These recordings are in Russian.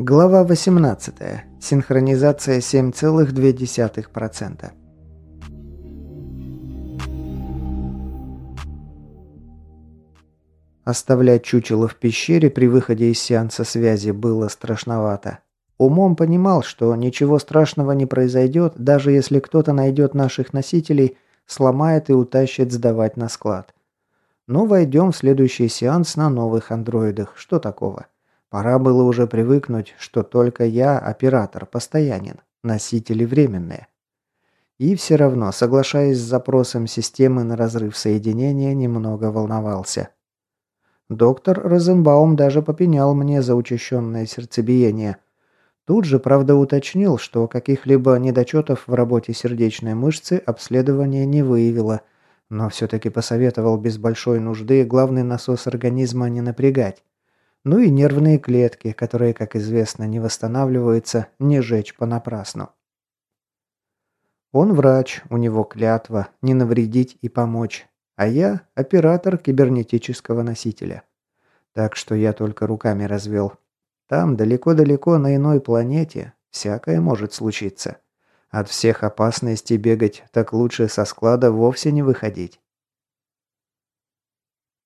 Глава 18. Синхронизация 7,2%. Оставлять чучело в пещере при выходе из сеанса связи было страшновато. Умом понимал, что ничего страшного не произойдет, даже если кто-то найдет наших носителей, сломает и утащит сдавать на склад. Но войдем в следующий сеанс на новых андроидах. Что такого? Пора было уже привыкнуть, что только я оператор, постоянен, носители временные. И все равно, соглашаясь с запросом системы на разрыв соединения, немного волновался. Доктор Розенбаум даже попенял мне за учащенное сердцебиение. Тут же, правда, уточнил, что каких-либо недочетов в работе сердечной мышцы обследование не выявило, но все-таки посоветовал без большой нужды главный насос организма не напрягать. Ну и нервные клетки, которые, как известно, не восстанавливаются, не жечь понапрасну. Он врач, у него клятва, не навредить и помочь. А я оператор кибернетического носителя. Так что я только руками развел. Там, далеко-далеко на иной планете, всякое может случиться. От всех опасностей бегать, так лучше со склада вовсе не выходить.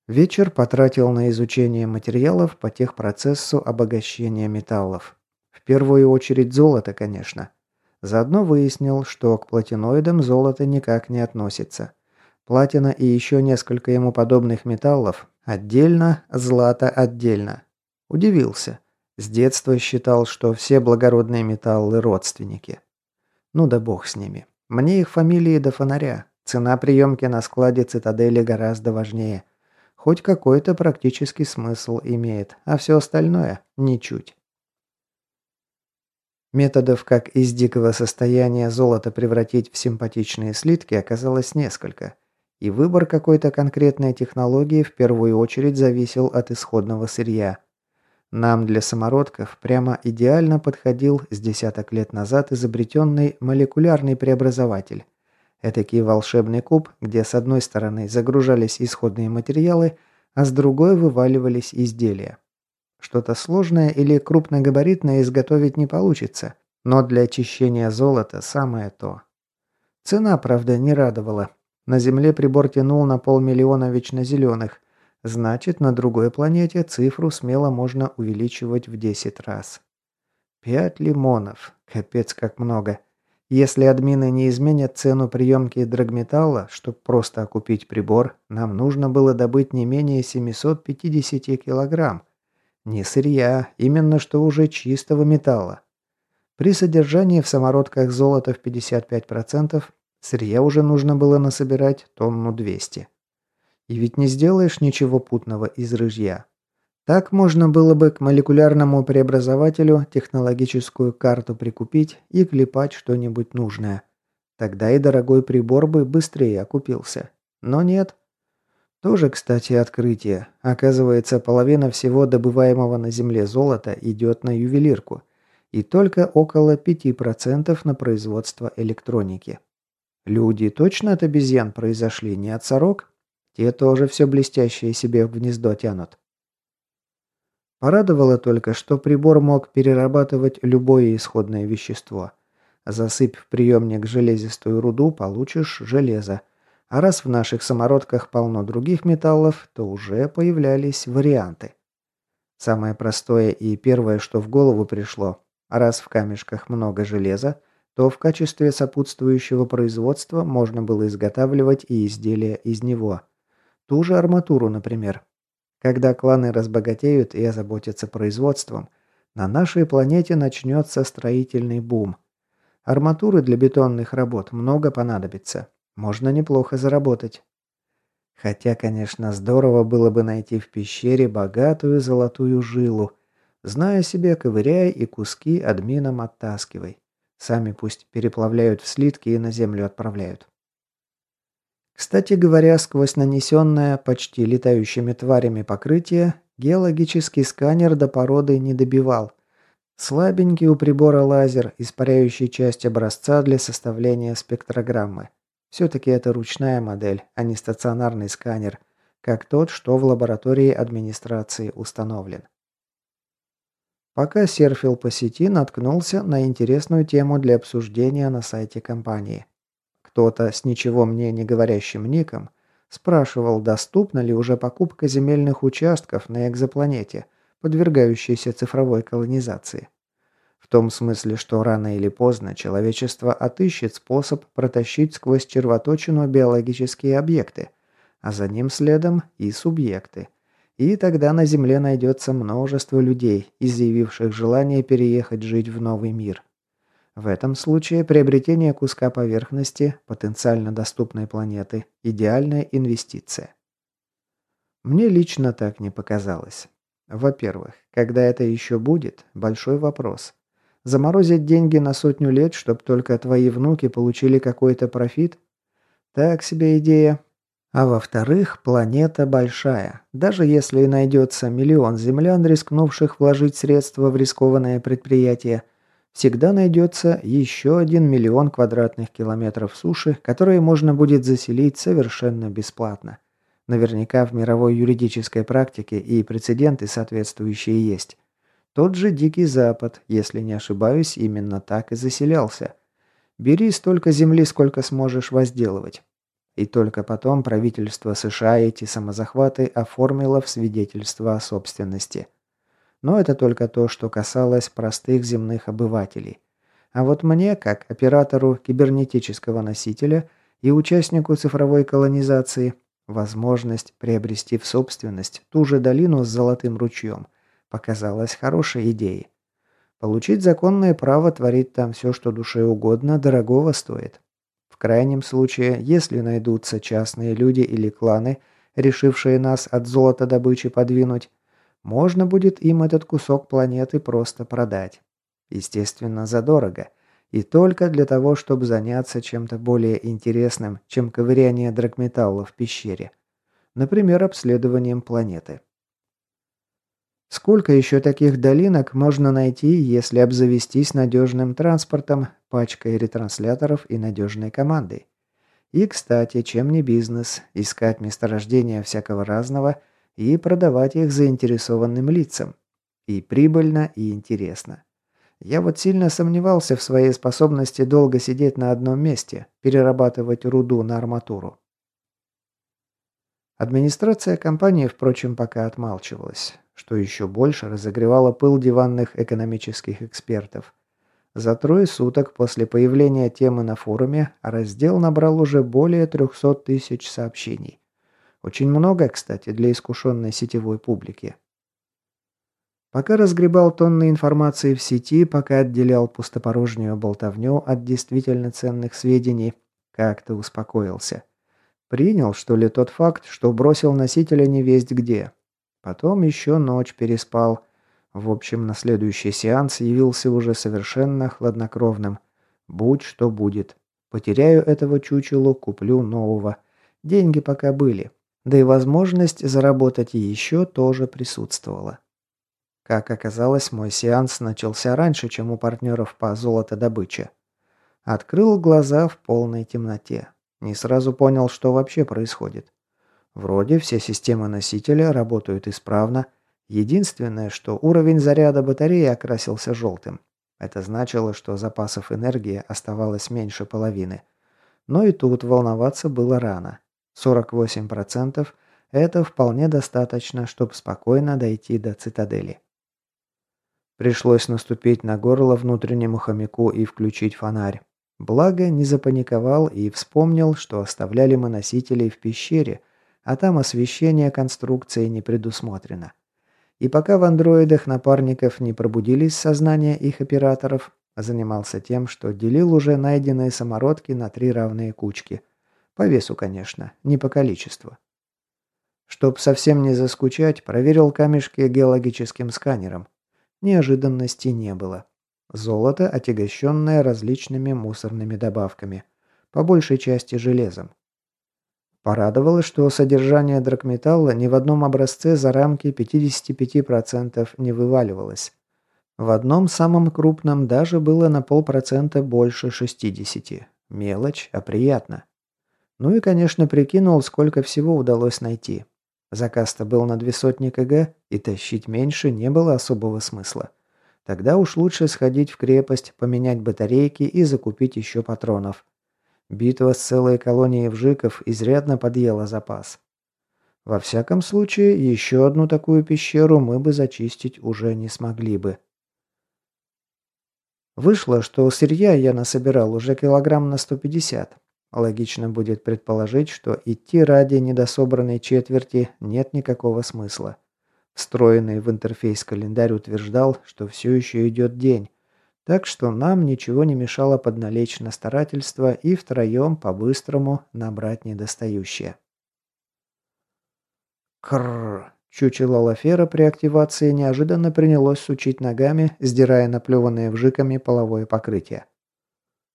Вечер потратил на изучение материалов по техпроцессу обогащения металлов. В первую очередь золото, конечно. Заодно выяснил, что к платиноидам золото никак не относится. Платина и еще несколько ему подобных металлов отдельно, злато отдельно. Удивился. С детства считал, что все благородные металлы родственники. Ну да бог с ними. Мне их фамилии до фонаря. Цена приемки на складе цитадели гораздо важнее – хоть какой-то практический смысл имеет, а все остальное – ничуть. Методов, как из дикого состояния золото превратить в симпатичные слитки, оказалось несколько, и выбор какой-то конкретной технологии в первую очередь зависел от исходного сырья. Нам для самородков прямо идеально подходил с десяток лет назад изобретенный молекулярный преобразователь, Этакий волшебный куб, где с одной стороны загружались исходные материалы, а с другой вываливались изделия. Что-то сложное или крупногабаритное изготовить не получится, но для очищения золота самое то. Цена, правда, не радовала. На Земле прибор тянул на полмиллиона вечнозеленых, значит, на другой планете цифру смело можно увеличивать в 10 раз. Пять лимонов. Капец, как много. Если админы не изменят цену приемки драгметалла, чтобы просто окупить прибор, нам нужно было добыть не менее 750 килограмм. Не сырья, именно что уже чистого металла. При содержании в самородках золота в 55% сырья уже нужно было насобирать тонну 200. И ведь не сделаешь ничего путного из рыжья. Так можно было бы к молекулярному преобразователю технологическую карту прикупить и клепать что-нибудь нужное. Тогда и дорогой прибор бы быстрее окупился. Но нет. Тоже, кстати, открытие. Оказывается, половина всего добываемого на Земле золота идет на ювелирку. И только около 5% на производство электроники. Люди точно от обезьян произошли, не от сорок? Те тоже все блестящее себе в гнездо тянут. Порадовало только, что прибор мог перерабатывать любое исходное вещество. Засыпь в приемник железистую руду, получишь железо. А раз в наших самородках полно других металлов, то уже появлялись варианты. Самое простое и первое, что в голову пришло, раз в камешках много железа, то в качестве сопутствующего производства можно было изготавливать и изделия из него. Ту же арматуру, например. Когда кланы разбогатеют и озаботятся производством, на нашей планете начнется строительный бум. Арматуры для бетонных работ много понадобится. Можно неплохо заработать. Хотя, конечно, здорово было бы найти в пещере богатую золотую жилу. Зная себе, ковыряй и куски админам оттаскивай. Сами пусть переплавляют в слитки и на землю отправляют. Кстати говоря, сквозь нанесенное почти летающими тварями покрытие, геологический сканер до породы не добивал. Слабенький у прибора лазер, испаряющий часть образца для составления спектрограммы. Все-таки это ручная модель, а не стационарный сканер, как тот, что в лаборатории администрации установлен. Пока серфил по сети, наткнулся на интересную тему для обсуждения на сайте компании. Кто-то с ничего мне не говорящим ником спрашивал, доступна ли уже покупка земельных участков на экзопланете, подвергающейся цифровой колонизации. В том смысле, что рано или поздно человечество отыщет способ протащить сквозь червоточину биологические объекты, а за ним следом и субъекты – и тогда на Земле найдется множество людей, изъявивших желание переехать жить в новый мир. В этом случае приобретение куска поверхности потенциально доступной планеты – идеальная инвестиция. Мне лично так не показалось. Во-первых, когда это еще будет – большой вопрос. Заморозить деньги на сотню лет, чтобы только твои внуки получили какой-то профит? Так себе идея, а во-вторых, планета большая. Даже если найдется миллион землян, рискнувших вложить средства в рискованное предприятие, всегда найдется еще один миллион квадратных километров суши, которые можно будет заселить совершенно бесплатно. Наверняка в мировой юридической практике и прецеденты соответствующие есть. Тот же Дикий Запад, если не ошибаюсь, именно так и заселялся. Бери столько земли, сколько сможешь возделывать. И только потом правительство США эти самозахваты оформило в свидетельство о собственности. Но это только то, что касалось простых земных обывателей. А вот мне, как оператору кибернетического носителя и участнику цифровой колонизации, возможность приобрести в собственность ту же долину с золотым ручьем показалась хорошей идеей. Получить законное право творить там все, что душе угодно, дорогого стоит крайнем случае, если найдутся частные люди или кланы, решившие нас от золотодобычи подвинуть, можно будет им этот кусок планеты просто продать. Естественно, задорого. И только для того, чтобы заняться чем-то более интересным, чем ковыряние драгметалла в пещере. Например, обследованием планеты. Сколько еще таких долинок можно найти, если обзавестись надежным транспортом, пачкой ретрансляторов и надежной командой? И, кстати, чем не бизнес, искать месторождения всякого разного и продавать их заинтересованным лицам. И прибыльно, и интересно. Я вот сильно сомневался в своей способности долго сидеть на одном месте, перерабатывать руду на арматуру. Администрация компании, впрочем, пока отмалчивалась что еще больше разогревало пыл диванных экономических экспертов. За трое суток после появления темы на форуме раздел набрал уже более 300 тысяч сообщений. Очень много, кстати, для искушенной сетевой публики. Пока разгребал тонны информации в сети, пока отделял пустопорожнюю болтовню от действительно ценных сведений, как-то успокоился. Принял, что ли, тот факт, что бросил носителя невесть где, Потом еще ночь переспал. В общем, на следующий сеанс явился уже совершенно хладнокровным. Будь что будет. Потеряю этого чучелу, куплю нового. Деньги пока были. Да и возможность заработать еще тоже присутствовала. Как оказалось, мой сеанс начался раньше, чем у партнеров по золотодобыче. Открыл глаза в полной темноте. Не сразу понял, что вообще происходит. Вроде все системы носителя работают исправно. Единственное, что уровень заряда батареи окрасился желтым. Это значило, что запасов энергии оставалось меньше половины. Но и тут волноваться было рано. 48% – это вполне достаточно, чтобы спокойно дойти до цитадели. Пришлось наступить на горло внутреннему хомяку и включить фонарь. Благо, не запаниковал и вспомнил, что оставляли мы носителей в пещере – а там освещение конструкции не предусмотрено. И пока в андроидах напарников не пробудились сознания их операторов, занимался тем, что делил уже найденные самородки на три равные кучки. По весу, конечно, не по количеству. Чтоб совсем не заскучать, проверил камешки геологическим сканером. Неожиданности не было. Золото, отягощенное различными мусорными добавками. По большей части железом. Порадовало, что содержание драгметалла ни в одном образце за рамки 55% не вываливалось. В одном самом крупном даже было на полпроцента больше 60. Мелочь, а приятно. Ну и, конечно, прикинул, сколько всего удалось найти. Заказ-то был на две сотни кг, и тащить меньше не было особого смысла. Тогда уж лучше сходить в крепость, поменять батарейки и закупить еще патронов. Битва с целой колонией вжиков изрядно подъела запас. Во всяком случае, еще одну такую пещеру мы бы зачистить уже не смогли бы. Вышло, что сырья я насобирал уже килограмм на 150. Логично будет предположить, что идти ради недособранной четверти нет никакого смысла. Встроенный в интерфейс календарь утверждал, что все еще идет день, так что нам ничего не мешало подналечь на старательство и втроем по-быстрому набрать недостающее. Крррр. Чучело Лафера при активации неожиданно принялось сучить ногами, сдирая наплеванное вжиками половое покрытие.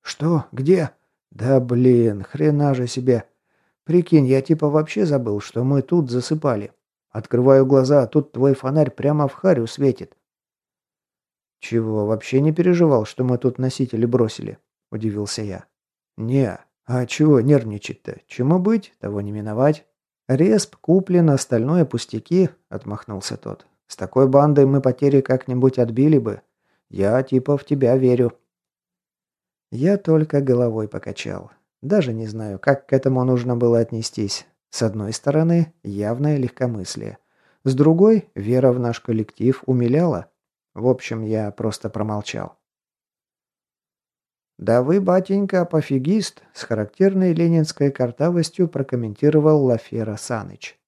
«Что? Где?» «Да блин, хрена же себе! Прикинь, я типа вообще забыл, что мы тут засыпали. Открываю глаза, а тут твой фонарь прямо в харю светит. «Чего, вообще не переживал, что мы тут носители бросили?» – удивился я. «Не, а чего нервничать-то? Чему быть, того не миновать». «Респ куплен, остальное пустяки», – отмахнулся тот. «С такой бандой мы потери как-нибудь отбили бы. Я типа в тебя верю». Я только головой покачал. Даже не знаю, как к этому нужно было отнестись. С одной стороны, явное легкомыслие. С другой, вера в наш коллектив умиляла. В общем, я просто промолчал. «Да вы, батенька, пофигист», — с характерной ленинской картавостью прокомментировал Лафера Саныч.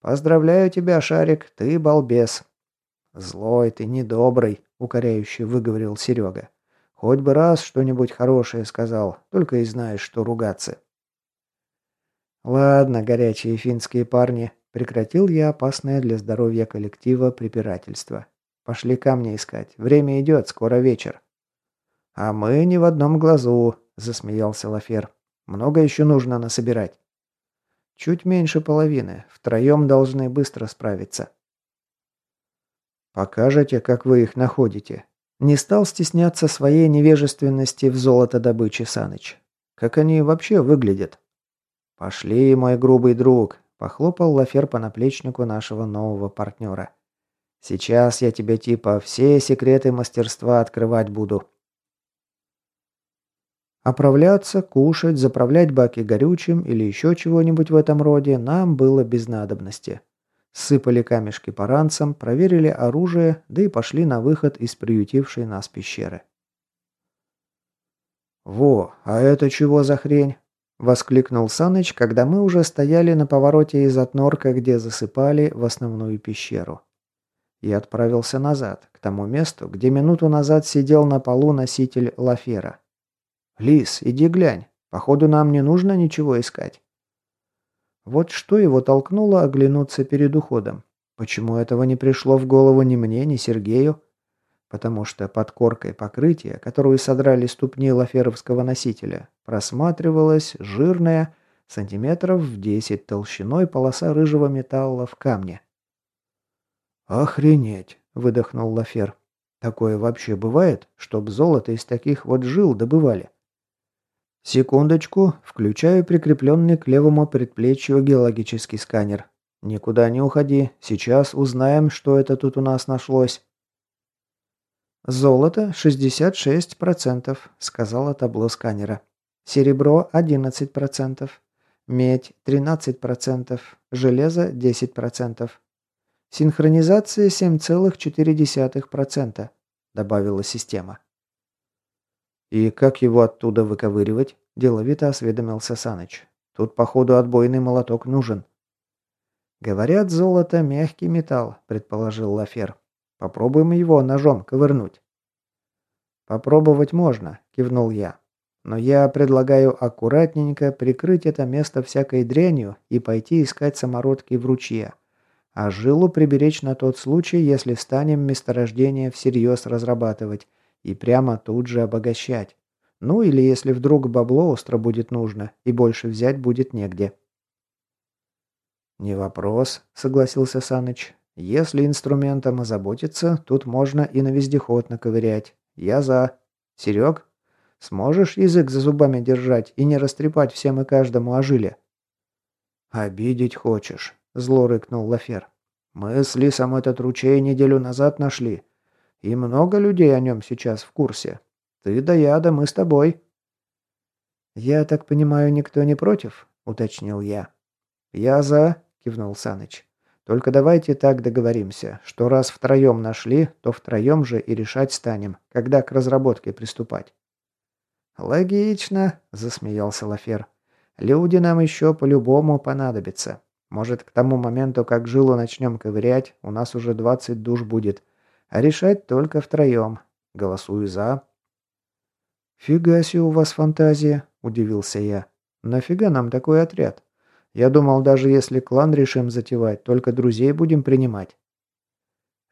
«Поздравляю тебя, Шарик, ты балбес». «Злой ты, недобрый», — укоряюще выговорил Серега. «Хоть бы раз что-нибудь хорошее сказал, только и знаешь, что ругаться». «Ладно, горячие финские парни», — прекратил я опасное для здоровья коллектива препирательство. «Пошли камни искать. Время идет, скоро вечер». «А мы не в одном глазу», — засмеялся Лафер. «Много еще нужно насобирать». «Чуть меньше половины. Втроем должны быстро справиться». «Покажете, как вы их находите?» Не стал стесняться своей невежественности в золотодобыче Саныч. «Как они вообще выглядят?» «Пошли, мой грубый друг», – похлопал Лафер по наплечнику нашего нового партнера. «Сейчас я тебе типа все секреты мастерства открывать буду». Оправляться, кушать, заправлять баки горючим или еще чего-нибудь в этом роде нам было без надобности. Сыпали камешки по ранцам, проверили оружие, да и пошли на выход из приютившей нас пещеры. «Во, а это чего за хрень?» Воскликнул Саныч, когда мы уже стояли на повороте из отнорка, где засыпали в основную пещеру. И отправился назад, к тому месту, где минуту назад сидел на полу носитель Лафера. «Лис, иди глянь. Походу, нам не нужно ничего искать». Вот что его толкнуло оглянуться перед уходом. Почему этого не пришло в голову ни мне, ни Сергею? потому что под коркой покрытия, которую содрали ступни лаферовского носителя, просматривалась жирная, сантиметров в 10 толщиной полоса рыжего металла в камне. «Охренеть!» – выдохнул Лафер. «Такое вообще бывает, чтоб золото из таких вот жил добывали?» «Секундочку, включаю прикрепленный к левому предплечью геологический сканер. Никуда не уходи, сейчас узнаем, что это тут у нас нашлось». «Золото 66%, — сказала табло сканера. «Серебро 11%, медь 13%, железо 10%. Синхронизация 7,4%, — добавила система. «И как его оттуда выковыривать?» – деловито осведомился Саныч. «Тут, походу, отбойный молоток нужен». «Говорят, золото – мягкий металл», – предположил Лафер. Попробуем его ножом ковырнуть». «Попробовать можно», – кивнул я. «Но я предлагаю аккуратненько прикрыть это место всякой дрянью и пойти искать самородки в ручье. А жилу приберечь на тот случай, если станем месторождение всерьез разрабатывать и прямо тут же обогащать. Ну или если вдруг бабло остро будет нужно и больше взять будет негде». «Не вопрос», — согласился Саныч. Если инструментом озаботиться, тут можно и на вездеход наковырять. Я за. Серег, сможешь язык за зубами держать и не растрепать всем и каждому о жиле? «Обидеть хочешь», — зло рыкнул Лафер. «Мы с Лисом этот ручей неделю назад нашли. И много людей о нем сейчас в курсе. Ты да я, да мы с тобой». «Я так понимаю, никто не против?» – уточнил я. «Я за», – кивнул Саныч. «Только давайте так договоримся, что раз втроем нашли, то втроем же и решать станем, когда к разработке приступать». «Логично», – засмеялся Лафер. «Люди нам еще по-любому понадобятся. Может, к тому моменту, как жилу начнем ковырять, у нас уже 20 душ будет. А решать только втроем. Голосую за». «Фига себе у вас фантазия», – удивился я. «Нафига нам такой отряд? Я думал, даже если клан решим затевать, только друзей будем принимать».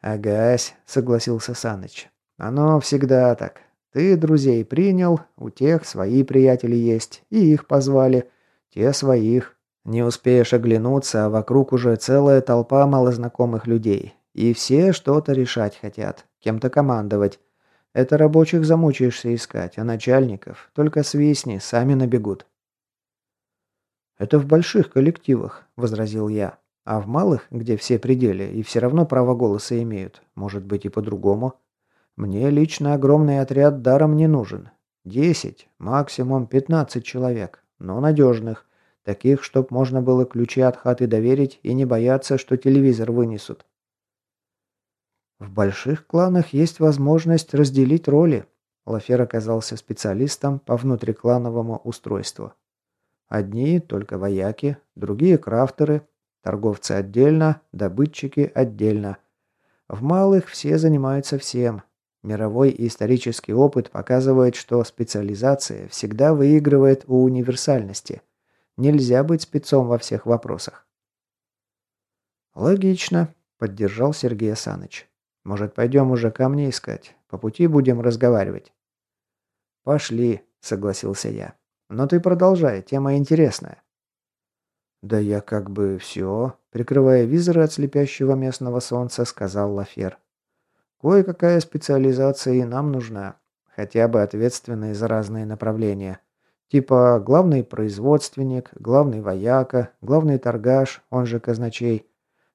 «Агась», – согласился Саныч. «Оно всегда так. Ты друзей принял, у тех свои приятели есть, и их позвали, те своих. Не успеешь оглянуться, а вокруг уже целая толпа малознакомых людей. И все что-то решать хотят, кем-то командовать. Это рабочих замучаешься искать, а начальников только свистни, сами набегут. «Это в больших коллективах», – возразил я. «А в малых, где все пределы и все равно право голоса имеют, может быть и по-другому. Мне лично огромный отряд даром не нужен. Десять, максимум пятнадцать человек, но надежных, таких, чтоб можно было ключи от хаты доверить и не бояться, что телевизор вынесут. В больших кланах есть возможность разделить роли. Лафер оказался специалистом по внутриклановому устройству. Одни только вояки, другие крафтеры, торговцы отдельно, добытчики отдельно. В малых все занимаются всем. Мировой и исторический опыт показывает, что специализация всегда выигрывает у универсальности. Нельзя быть спецом во всех вопросах. «Логично», — поддержал Сергей Саныч. Может, пойдем уже камни искать? По пути будем разговаривать». «Пошли», — согласился я. «Но ты продолжай, тема интересная». «Да я как бы все», — прикрывая визоры от слепящего местного солнца, сказал Лафер. «Кое-какая специализация и нам нужна. Хотя бы ответственные за разные направления. Типа главный производственник, главный вояка, главный торгаш, он же казначей.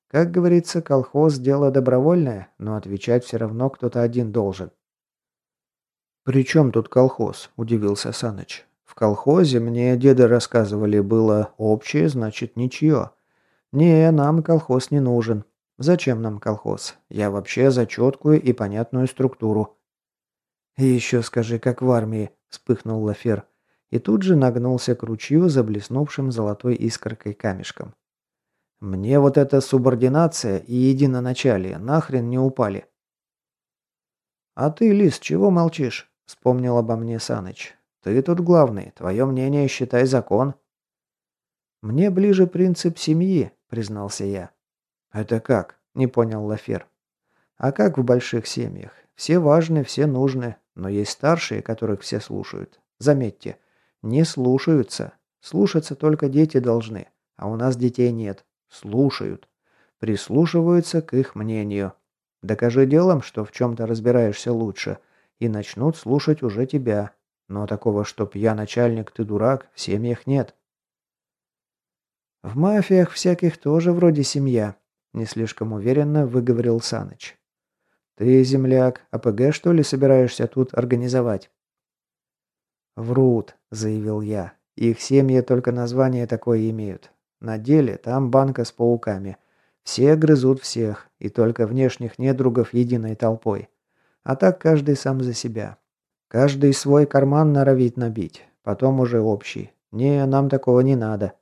Как говорится, колхоз – дело добровольное, но отвечать все равно кто-то один должен. «При чем тут колхоз?» – удивился Саныч. «В колхозе, мне деды рассказывали, было общее, значит ничье. Не, нам колхоз не нужен. Зачем нам колхоз? Я вообще за четкую и понятную структуру». «И еще скажи, как в армии», – вспыхнул Лафер. И тут же нагнулся к ручью, заблеснувшим золотой искоркой камешком. Мне вот эта субординация и единоначалие нахрен не упали. «А ты, Лис, чего молчишь?» – вспомнил обо мне Саныч. «Ты тут главный, твое мнение считай закон». «Мне ближе принцип семьи», – признался я. «Это как?» – не понял Лафер. «А как в больших семьях? Все важны, все нужны, но есть старшие, которых все слушают. Заметьте, не слушаются. Слушаться только дети должны, а у нас детей нет. Слушают. Прислушиваются к их мнению. Докажи делом, что в чем-то разбираешься лучше, и начнут слушать уже тебя. Но такого, чтоб я начальник, ты дурак, в семьях нет. В мафиях всяких тоже вроде семья, не слишком уверенно выговорил Саныч. Ты, земляк, АПГ что ли собираешься тут организовать? Врут, заявил я. Их семьи только название такое имеют. На деле там банка с пауками. Все грызут всех, и только внешних недругов единой толпой. А так каждый сам за себя. Каждый свой карман норовит набить, потом уже общий. Не, нам такого не надо.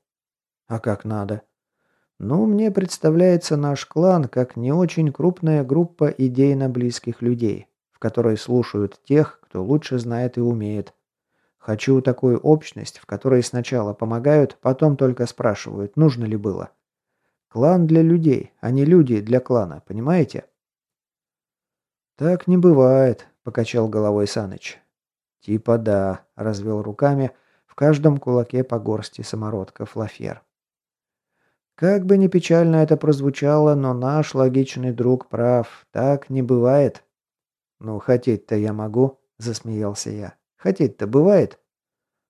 А как надо? Ну, мне представляется наш клан как не очень крупная группа идейно близких людей, в которой слушают тех, кто лучше знает и умеет. Хочу такую общность, в которой сначала помогают, потом только спрашивают, нужно ли было. Клан для людей, а не люди для клана, понимаете? Так не бывает, покачал головой Саныч. Типа да, развел руками, в каждом кулаке по горсти самородков Лафер. Как бы ни печально это прозвучало, но наш логичный друг прав, так не бывает. Ну, хотеть-то я могу, засмеялся я. Хотеть-то бывает?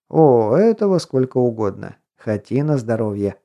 О, этого сколько угодно. Хоти на здоровье.